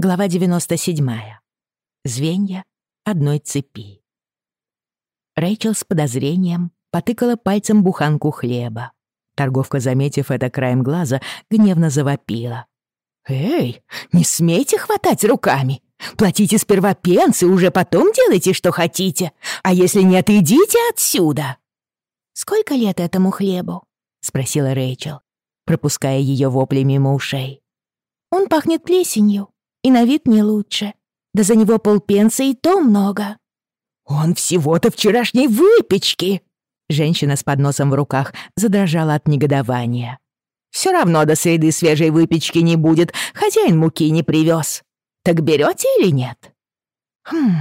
Глава 97. Звенья одной цепи. Рэйчел с подозрением потыкала пальцем буханку хлеба. Торговка, заметив это краем глаза, гневно завопила. «Эй, не смейте хватать руками! Платите сперва пенсы, уже потом делайте, что хотите. А если нет, идите отсюда!» «Сколько лет этому хлебу?» — спросила Рэйчел, пропуская ее вопли мимо ушей. «Он пахнет плесенью», и на вид не лучше. Да за него полпенса и то много». «Он всего-то вчерашней выпечки!» Женщина с подносом в руках задрожала от негодования. «Все равно до среды свежей выпечки не будет, хозяин муки не привез. Так берете или нет?» «Хм...»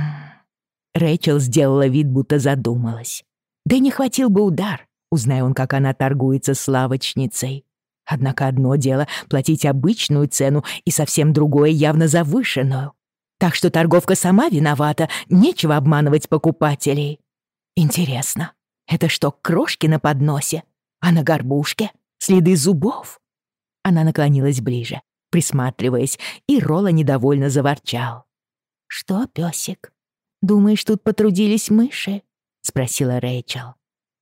Рэйчел сделала вид, будто задумалась. Да не хватил бы удар, узнай он, как она торгуется с лавочницей. Однако одно дело — платить обычную цену, и совсем другое — явно завышенную. Так что торговка сама виновата, нечего обманывать покупателей. Интересно, это что, крошки на подносе? А на горбушке следы зубов? Она наклонилась ближе, присматриваясь, и Рола недовольно заворчал. «Что, пёсик, думаешь, тут потрудились мыши?» — спросила Рэйчел.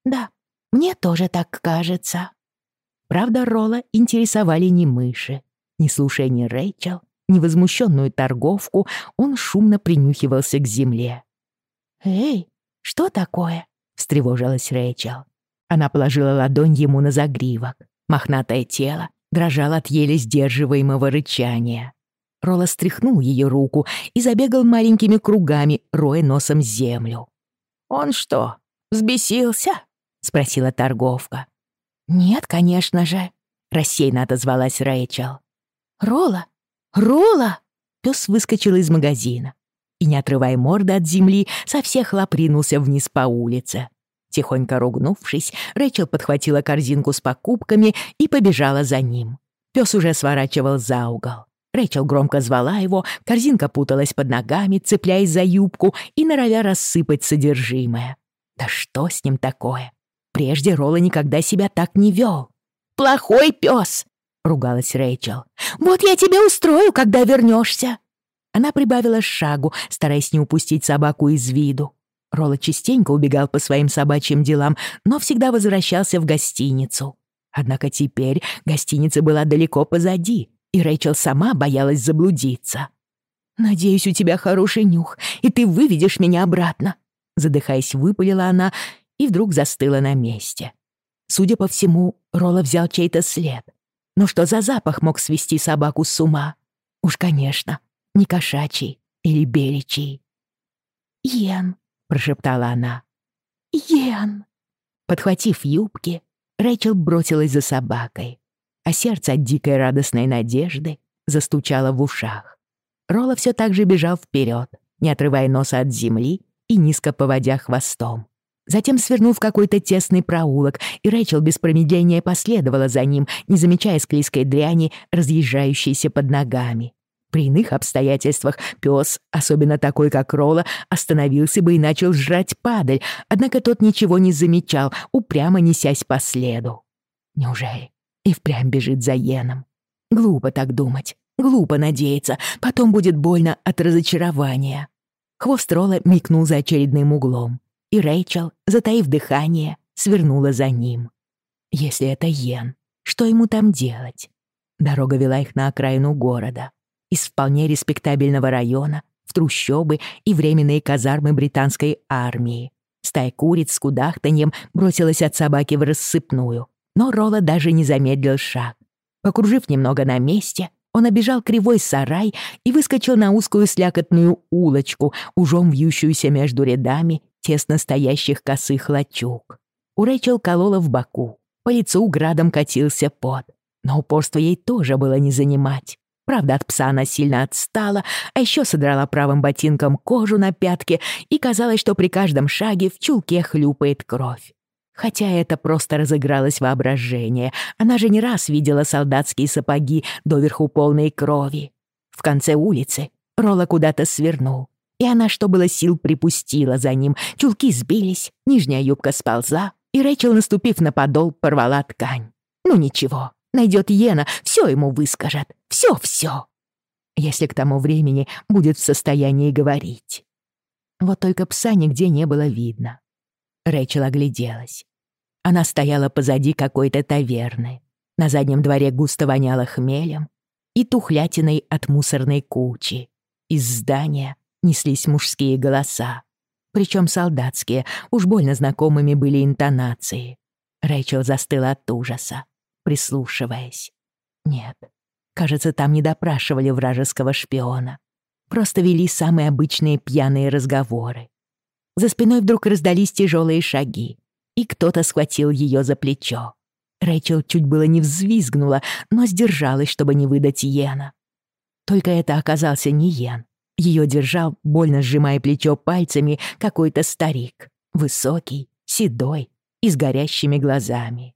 «Да, мне тоже так кажется». Правда, Ролла интересовали не мыши. Не слушая ни Рэйчел, ни возмущенную торговку, он шумно принюхивался к земле. «Эй, что такое?» — встревожилась Рэйчел. Она положила ладонь ему на загривок. Мохнатое тело дрожало от еле сдерживаемого рычания. Ролла стряхнул ее руку и забегал маленькими кругами, роя носом землю. «Он что, взбесился?» — спросила торговка. «Нет, конечно же», — рассеянно отозвалась Рэйчел. «Ролла! Ролла!» Пёс выскочил из магазина и, не отрывая морды от земли, со всех лап ринулся вниз по улице. Тихонько ругнувшись, Рэйчел подхватила корзинку с покупками и побежала за ним. Пёс уже сворачивал за угол. Рэйчел громко звала его, корзинка путалась под ногами, цепляясь за юбку и норовя рассыпать содержимое. Да что с ним такое? Прежде Ролла никогда себя так не вел. «Плохой пес!» — ругалась Рэйчел. «Вот я тебя устрою, когда вернешься!» Она прибавила шагу, стараясь не упустить собаку из виду. Ролла частенько убегал по своим собачьим делам, но всегда возвращался в гостиницу. Однако теперь гостиница была далеко позади, и Рэйчел сама боялась заблудиться. «Надеюсь, у тебя хороший нюх, и ты выведешь меня обратно», задыхаясь, выпалила она и вдруг застыла на месте. Судя по всему, Ролла взял чей-то след. Но что за запах мог свести собаку с ума? Уж, конечно, не кошачий или беличий. «Йен», — прошептала она. «Йен». Подхватив юбки, Рэйчел бросилась за собакой, а сердце от дикой радостной надежды застучало в ушах. Ролла все так же бежал вперед, не отрывая носа от земли и низко поводя хвостом. Затем свернул в какой-то тесный проулок, и Рэйчел без промедления последовала за ним, не замечая склизкой дряни, разъезжающейся под ногами. При иных обстоятельствах пес, особенно такой, как Ролла, остановился бы и начал жрать падаль, однако тот ничего не замечал, упрямо несясь по следу. Неужели и впрямь бежит за Йеном? Глупо так думать, глупо надеяться, потом будет больно от разочарования. Хвост Ролла мелькнул за очередным углом и Рэйчел, затаив дыхание, свернула за ним. Если это Йен, что ему там делать? Дорога вела их на окраину города. Из вполне респектабельного района в трущобы и временные казармы британской армии. Стая куриц с кудахтаньем бросилась от собаки в рассыпную, но Ролла даже не замедлил шаг. Покружив немного на месте, он обежал кривой сарай и выскочил на узкую слякотную улочку, ужом вьющуюся между рядами тесно стоящих косых лачуг. У Рэйчел колола в боку, по лицу градом катился пот, но упорство ей тоже было не занимать. Правда, от пса она сильно отстала, а еще содрала правым ботинком кожу на пятке, и казалось, что при каждом шаге в чулке хлюпает кровь. Хотя это просто разыгралось воображение, она же не раз видела солдатские сапоги, доверху полные крови. В конце улицы Ролла куда-то свернул, и она, что было сил, припустила за ним. Чулки сбились, нижняя юбка сползла, и Рэйчел, наступив на подол, порвала ткань. Ну ничего, найдет Йена, все ему выскажет, все-все. если к тому времени будет в состоянии говорить. Вот только пса нигде не было видно. Рэйчел огляделась. Она стояла позади какой-то таверны. На заднем дворе густо воняло хмелем и тухлятиной от мусорной кучи. Из здания неслись мужские голоса. Причем солдатские, уж больно знакомыми были интонации. Рэйчел застыла от ужаса, прислушиваясь. Нет, кажется, там не допрашивали вражеского шпиона. Просто вели самые обычные пьяные разговоры. За спиной вдруг раздались тяжелые шаги, и кто-то схватил ее за плечо. Рэйчел чуть было не взвизгнула, но сдержалась, чтобы не выдать Йена. Только это оказался не Йен. Ее держал, больно сжимая плечо пальцами, какой-то старик. Высокий, седой и с горящими глазами.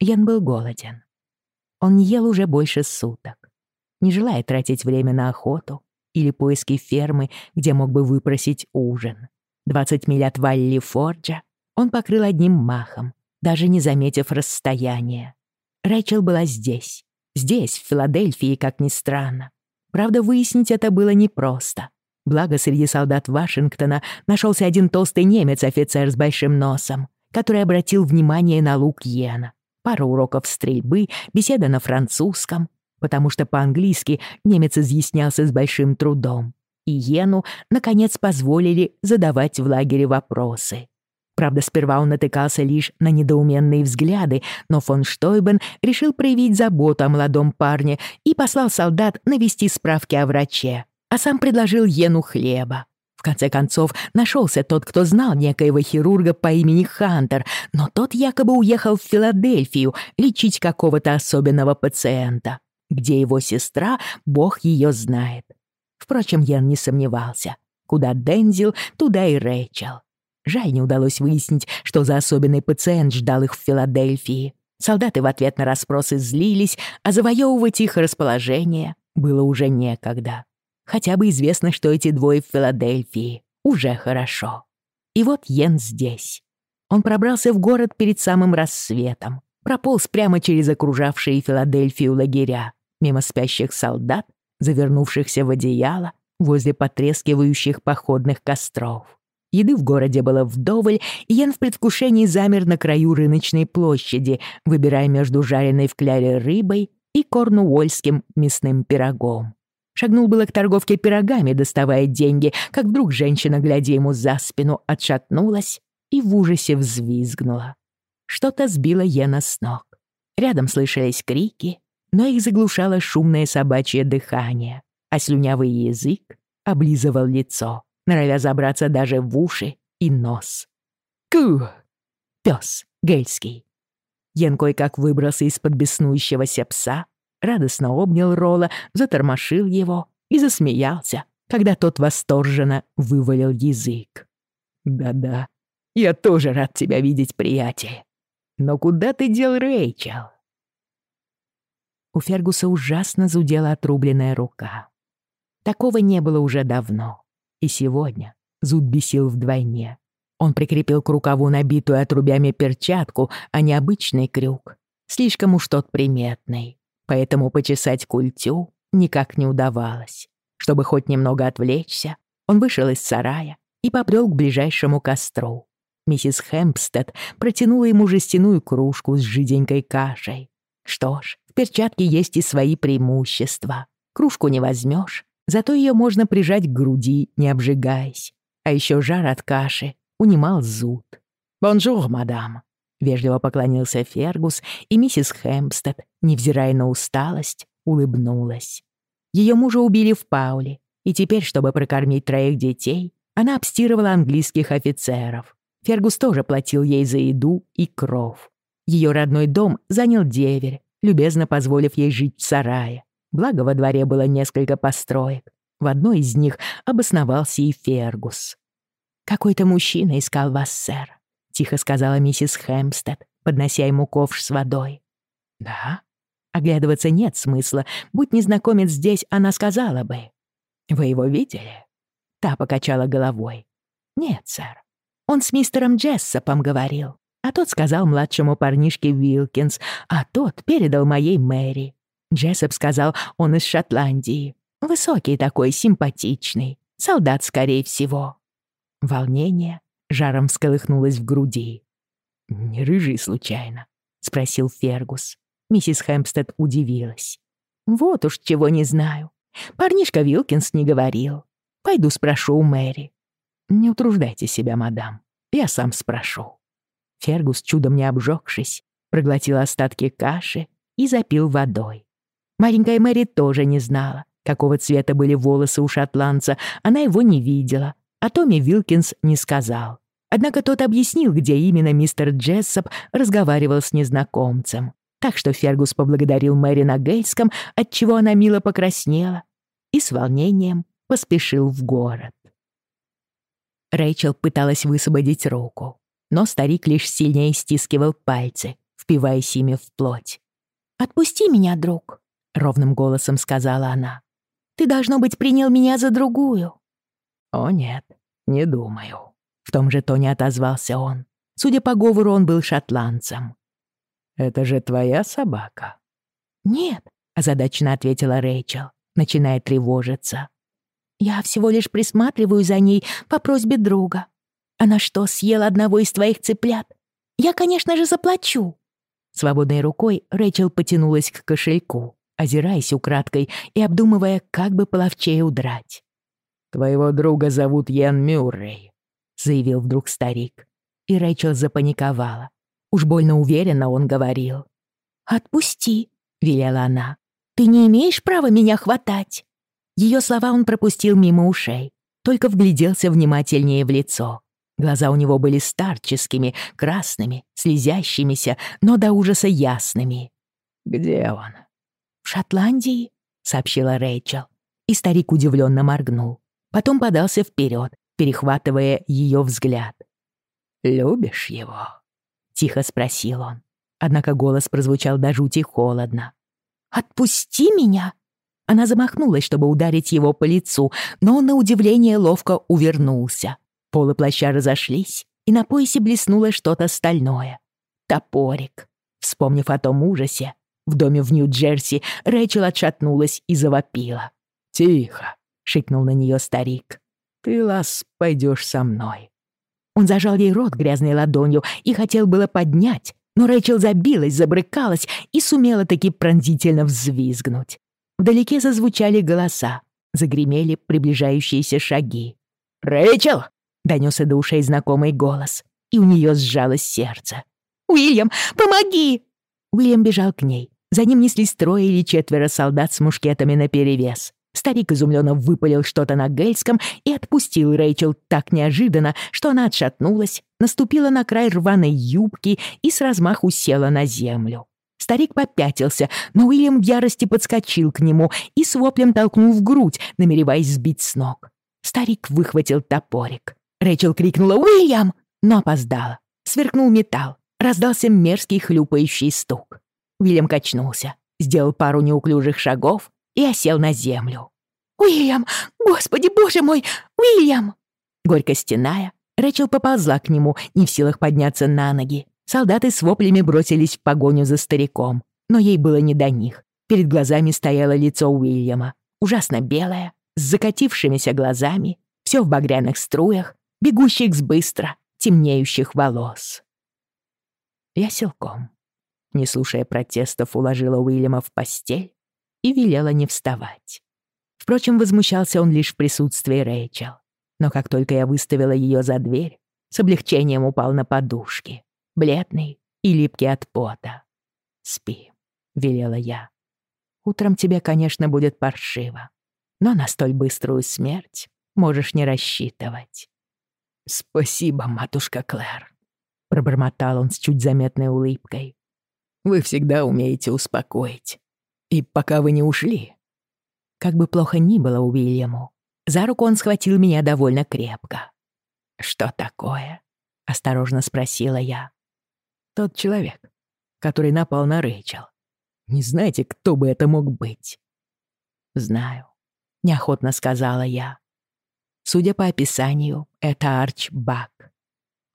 Ян был голоден. Он не ел уже больше суток. Не желая тратить время на охоту или поиски фермы, где мог бы выпросить ужин. 20 миль от Валли Форджа он покрыл одним махом, даже не заметив расстояния. Рэйчел была здесь, здесь, в Филадельфии, как ни странно. Правда, выяснить это было непросто. Благо, среди солдат Вашингтона нашелся один толстый немец-офицер с большим носом, который обратил внимание на лук Йена. Пара уроков стрельбы, беседа на французском, потому что по-английски немец изъяснялся с большим трудом. И Йену, наконец, позволили задавать в лагере вопросы. Правда, сперва он натыкался лишь на недоуменные взгляды, но фон Штойбен решил проявить заботу о молодом парне и послал солдат навести справки о враче, а сам предложил Йену хлеба. В конце концов, нашелся тот, кто знал некоего хирурга по имени Хантер, но тот якобы уехал в Филадельфию лечить какого-то особенного пациента. Где его сестра, бог ее знает. Впрочем, Йен не сомневался. Куда Дензил, туда и Рэйчел. Жаль, не удалось выяснить, что за особенный пациент ждал их в Филадельфии. Солдаты в ответ на расспросы злились, а завоевывать их расположение было уже некогда. Хотя бы известно, что эти двое в Филадельфии. Уже хорошо. И вот Йен здесь. Он пробрался в город перед самым рассветом, прополз прямо через окружавшие Филадельфию лагеря, мимо спящих солдат, завернувшихся в одеяло, возле потрескивающих походных костров. Еды в городе было вдоволь, и Ян в предвкушении замер на краю рыночной площади, выбирая между жареной в кляре рыбой и корнуольским мясным пирогом. Шагнул было к торговке пирогами, доставая деньги, как вдруг женщина, глядя ему за спину, отшатнулась и в ужасе взвизгнула. Что-то сбило Йена с ног. Рядом слышались крики, но их заглушало шумное собачье дыхание, а слюнявый язык облизывал лицо норовя забраться даже в уши и нос. Ку! Пес, гельский. Йен кое-как выбрался из-под беснующегося пса, радостно обнял Ролла, затормошил его и засмеялся, когда тот восторженно вывалил язык. «Да-да, я тоже рад тебя видеть, приятель. Но куда ты дел Рэйчел?» У Фергуса ужасно зудела отрубленная рука. Такого не было уже давно. И сегодня зуд бесил вдвойне. Он прикрепил к рукаву набитую отрубями перчатку, а не обычный крюк. Слишком уж тот приметный. Поэтому почесать культю никак не удавалось. Чтобы хоть немного отвлечься, он вышел из сарая и побрел к ближайшему костру. Миссис Хэмпстед протянула ему жестяную кружку с жиденькой кашей. Что ж, в перчатке есть и свои преимущества. Кружку не возьмешь, Зато ее можно прижать к груди, не обжигаясь. А еще жар от каши унимал зуд. «Bonjour, madame!» — вежливо поклонился Фергус, и миссис Хэмпстед, невзирая на усталость, улыбнулась. Ее мужа убили в Пауле, и теперь, чтобы прокормить троих детей, она обстирывала английских офицеров. Фергус тоже платил ей за еду и кров. Ее родной дом занял деверь, любезно позволив ей жить в сарае. Благо, во дворе было несколько построек. В одной из них обосновался и Фергус. «Какой-то мужчина искал вас, сэр», — тихо сказала миссис Хэмпстед, поднося ему ковш с водой. «Да?» Оглядываться нет смысла. Будь незнакомец здесь, она сказала бы. «Вы его видели?» Та покачала головой. «Нет, сэр. Он с мистером Джессопом говорил, а тот сказал младшему парнишке Вилкинс, а тот передал моей Мэри. Джессоп сказал, он из Шотландии. Высокий такой, симпатичный. Солдат, скорее всего. Волнение жаром всколыхнулось в груди. «Не рыжий случайно?» — спросил Фергус. Миссис Хэмпстед удивилась. «Вот уж чего не знаю. Парнишка Вилкинс не говорил. Пойду спрошу у Мэри». «Не утруждайте себя, мадам. Я сам спрошу». Фергус, чудом не обжегшись, проглотил остатки каши и запил водой. Маленькая Мэри тоже не знала, какого цвета были волосы у шотландца. Она его не видела, а Томми Вилкинс не сказал. Однако тот объяснил, где именно мистер Джессоп разговаривал с незнакомцем. Так что Фергус поблагодарил Мэри на гельском, отчего она мило покраснела, и с волнением поспешил в город. Рэйчел пыталась высвободить руку, но старик лишь сильнее стискивал пальцы, впиваясь ими в плоть. «Отпусти меня, друг», — ровным голосом сказала она. «Ты, должно быть, принял меня за другую». «О нет, не думаю», — в том же тоне отозвался он. Судя по говору, он был шотландцем. «Это же твоя собака?» «Нет», — озадаченно ответила Рэйчел, начиная тревожиться. «Я всего лишь присматриваю за ней по просьбе друга. Она что, съела одного из твоих цыплят? Я, конечно же, заплачу». Свободной рукой Рэйчел потянулась к кошельку, озираясь украдкой и обдумывая, как бы половчее удрать. «Твоего друга зовут Ян Мюррей», — заявил вдруг старик. И Рэйчел запаниковала. Уж больно уверенно он говорил. «Отпусти», — велела она. «Ты не имеешь права меня хватать». Ее слова он пропустил мимо ушей, только вгляделся внимательнее в лицо. Глаза у него были старческими, красными, слезящимися, но до ужаса ясными. «Где он?» «В Шотландии», — сообщила Рэйчел. И старик удивленно моргнул. Потом подался вперед, перехватывая ее взгляд. «Любишь его?» Тихо спросил он. Однако голос прозвучал до жути холодно. «Отпусти меня!» Она замахнулась, чтобы ударить его по лицу, но он, на удивление, ловко увернулся. Полы плаща разошлись, и на поясе блеснуло что-то стальное. Топорик. Вспомнив о том ужасе, в доме в Нью-Джерси Рэйчел отшатнулась и завопила. «Тихо!» — шикнул на нее старик. «Ты, Лас, пойдешь со мной. Он зажал ей рот грязной ладонью и хотел было поднять, но Рэйчел забилась, забрыкалась и сумела таки пронзительно взвизгнуть. Вдалеке зазвучали голоса, загремели приближающиеся шаги. «Рэйчел!» — донесся до ушей знакомый голос, и у нее сжалось сердце. «Уильям, помоги!» Уильям бежал к ней. За ним неслись трое или четверо солдат с мушкетами наперевес. Старик изумленно выпалил что-то на гельском и отпустил Рэйчел так неожиданно, что она отшатнулась, наступила на край рваной юбки и с размаху села на землю. Старик попятился, но Уильям в ярости подскочил к нему и с воплем толкнул в грудь, намереваясь сбить с ног. Старик выхватил топорик. Рэйчел крикнула «Уильям!», но опоздала. Сверкнул металл. Раздался мерзкий хлюпающий стук. Уильям качнулся, сделал пару неуклюжих шагов и осел на землю. «Уильям! Господи, боже мой! Уильям!» Горько стеная, Рэчел поползла к нему, не в силах подняться на ноги. Солдаты с воплями бросились в погоню за стариком, но ей было не до них. Перед глазами стояло лицо Уильяма, ужасно белое, с закатившимися глазами, все в багряных струях, бегущих с быстро темнеющих волос. Я силком, не слушая протестов, уложила Уильяма в постель и велела не вставать. Впрочем, возмущался он лишь в присутствии Рэйчел. Но как только я выставила ее за дверь, с облегчением упал на подушки, бледный и липкий от пота. «Спи», — велела я. «Утром тебе, конечно, будет паршиво, но на столь быструю смерть можешь не рассчитывать». «Спасибо, матушка Клэр», — пробормотал он с чуть заметной улыбкой. «Вы всегда умеете успокоить. И пока вы не ушли...» Как бы плохо ни было Уильяму, за руку он схватил меня довольно крепко. «Что такое?» — осторожно спросила я. «Тот человек, который напал на Рэйчел. Не знаете, кто бы это мог быть?» «Знаю», — неохотно сказала я. Судя по описанию, это Арч Бак.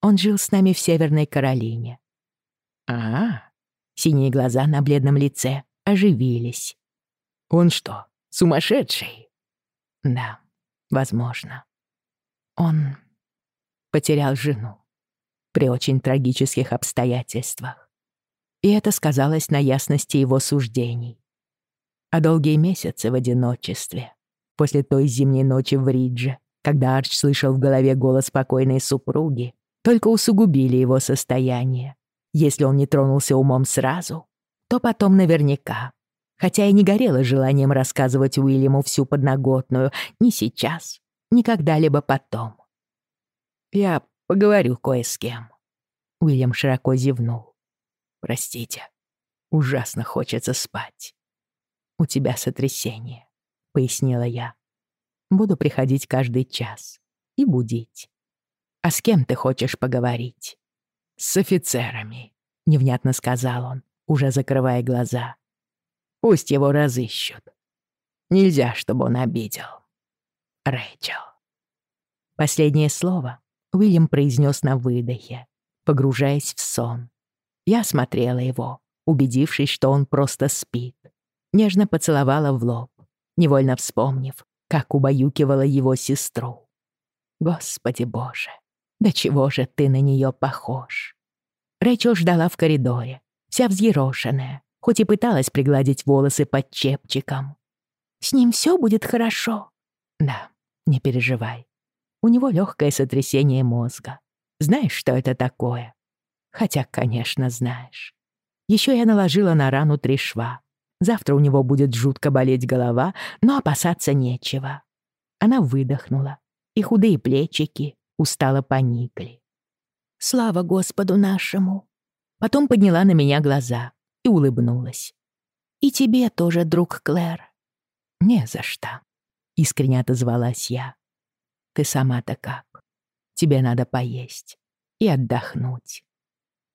Он жил с нами в Северной Каролине. а. Синие глаза на бледном лице оживились. Он что, сумасшедший? Да, возможно. Он потерял жену при очень трагических обстоятельствах. И это сказалось на ясности его суждений. А долгие месяцы в одиночестве, после той зимней ночи в Ридже, когда Арч слышал в голове голос спокойной супруги, только усугубили его состояние. Если он не тронулся умом сразу, то потом наверняка. Хотя и не горело желанием рассказывать Уильяму всю подноготную ни сейчас, ни когда-либо потом. «Я поговорю кое с кем». Уильям широко зевнул. «Простите, ужасно хочется спать». «У тебя сотрясение», — пояснила я. «Буду приходить каждый час и будить. А с кем ты хочешь поговорить?» «С офицерами», — невнятно сказал он, уже закрывая глаза. «Пусть его разыщут. Нельзя, чтобы он обидел. Рэйчел». Последнее слово Уильям произнес на выдохе, погружаясь в сон. Я смотрела его, убедившись, что он просто спит. Нежно поцеловала в лоб, невольно вспомнив, как убаюкивала его сестру. Господи боже, да чего же ты на нее похож? Рэйчел ждала в коридоре, вся взъерошенная, хоть и пыталась пригладить волосы под чепчиком. «С ним все будет хорошо?» «Да, не переживай. У него легкое сотрясение мозга. Знаешь, что это такое? Хотя, конечно, знаешь. Еще я наложила на рану три шва. Завтра у него будет жутко болеть голова, но опасаться нечего. Она выдохнула, и худые плечики устало поникли. «Слава Господу нашему!» Потом подняла на меня глаза и улыбнулась. «И тебе тоже, друг Клэр». «Не за что», — искренне отозвалась я. «Ты сама-то как? Тебе надо поесть и отдохнуть».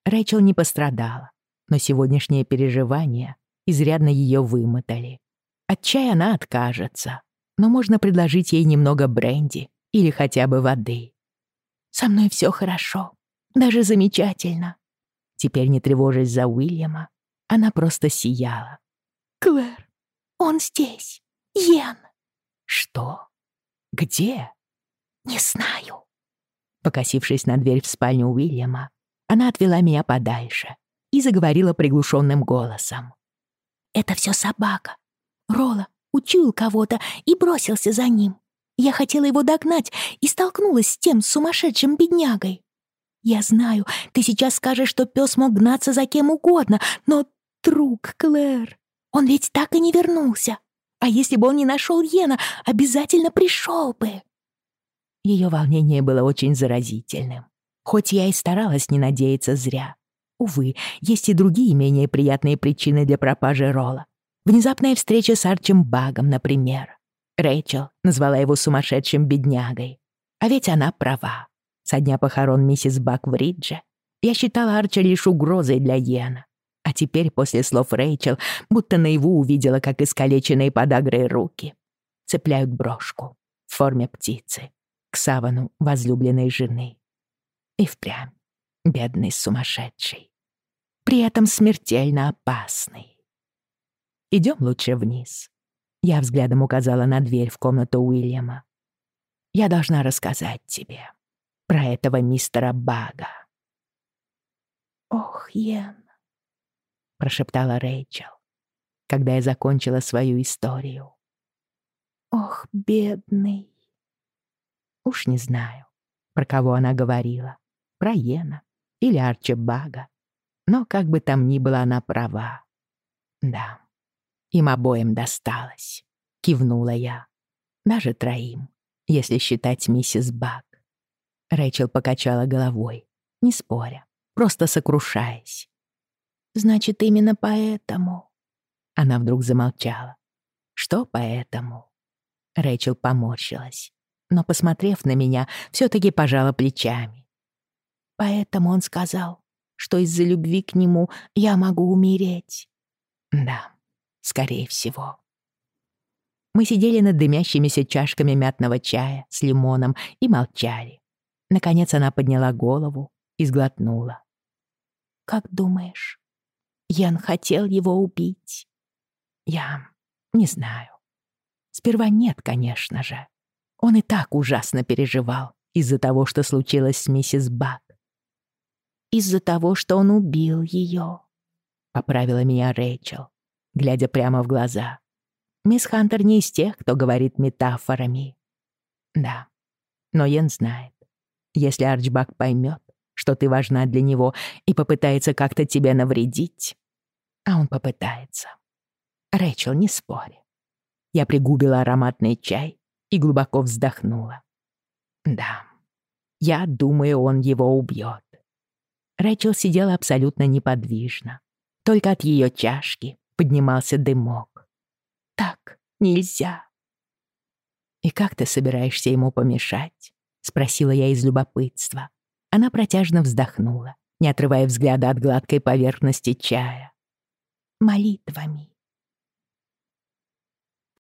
Рэйчел не пострадала, но сегодняшние переживания изрядно ее вымотали. От чая она откажется, но можно предложить ей немного бренди или хотя бы воды. «Со мной все хорошо, даже замечательно». Теперь, не тревожась за Уильяма, она просто сияла. «Клэр, он здесь, Йен». «Что? Где?» «Не знаю». Покосившись на дверь в спальню Уильяма, она отвела меня подальше и заговорила приглушенным голосом. «Это все собака. Рола учуял кого-то и бросился за ним. Я хотела его догнать и столкнулась с тем сумасшедшим беднягой. Я знаю, ты сейчас скажешь, что пес мог гнаться за кем угодно, но, друг Клэр, он ведь так и не вернулся. А если бы он не нашел Йена, обязательно пришел бы. Ее волнение было очень заразительным. Хоть я и старалась не надеяться зря. Увы, есть и другие менее приятные причины для пропажи Ролла. Внезапная встреча с Арчем Багом, например. Рэйчел назвала его сумасшедшим беднягой. А ведь она права. Со дня похорон миссис Бак в Ридже я считала Арча лишь угрозой для Йена. А теперь, после слов Рэйчел, будто наяву увидела, как искалеченные подагрой руки цепляют брошку в форме птицы к савану возлюбленной жены. И впрямь бедный сумасшедший. При этом смертельно опасный. Идем лучше вниз. Я взглядом указала на дверь в комнату Уильяма. Я должна рассказать тебе про этого мистера Бага. «Ох, Йен», — прошептала Рэйчел, когда я закончила свою историю. «Ох, бедный». Уж не знаю, про кого она говорила про Йена или Арчи Бага. Но как бы там ни было, она права. Да, им обоим досталось, кивнула я. Даже троим, если считать миссис Баг. Рэйчел покачала головой, не споря, просто сокрушаясь. «Значит, именно поэтому...» Она вдруг замолчала. «Что поэтому?» Рэйчел поморщилась, но, посмотрев на меня, все таки пожала плечами. Поэтому он сказал, что из-за любви к нему я могу умереть. Да, скорее всего. Мы сидели над дымящимися чашками мятного чая с лимоном и молчали. Наконец она подняла голову и сглотнула. «Как думаешь, Ян хотел его убить?» «Я Не знаю. Сперва нет, конечно же. Он и так ужасно переживал из-за того, что случилось с миссис Бак. Из-за того, что он убил ее. Поправила меня Рэйчел, глядя прямо в глаза. Мисс Хантер не из тех, кто говорит метафорами. Да, но Йен знает. Если Арчбак поймет, что ты важна для него и попытается как-то тебе навредить, а он попытается. Рэйчел, не спори. Я пригубила ароматный чай и глубоко вздохнула. Да, я думаю, он его убьет. Рэйчел сидела абсолютно неподвижно. Только от ее чашки поднимался дымок. Так нельзя. «И как ты собираешься ему помешать?» — спросила я из любопытства. Она протяжно вздохнула, не отрывая взгляда от гладкой поверхности чая. «Молитвами.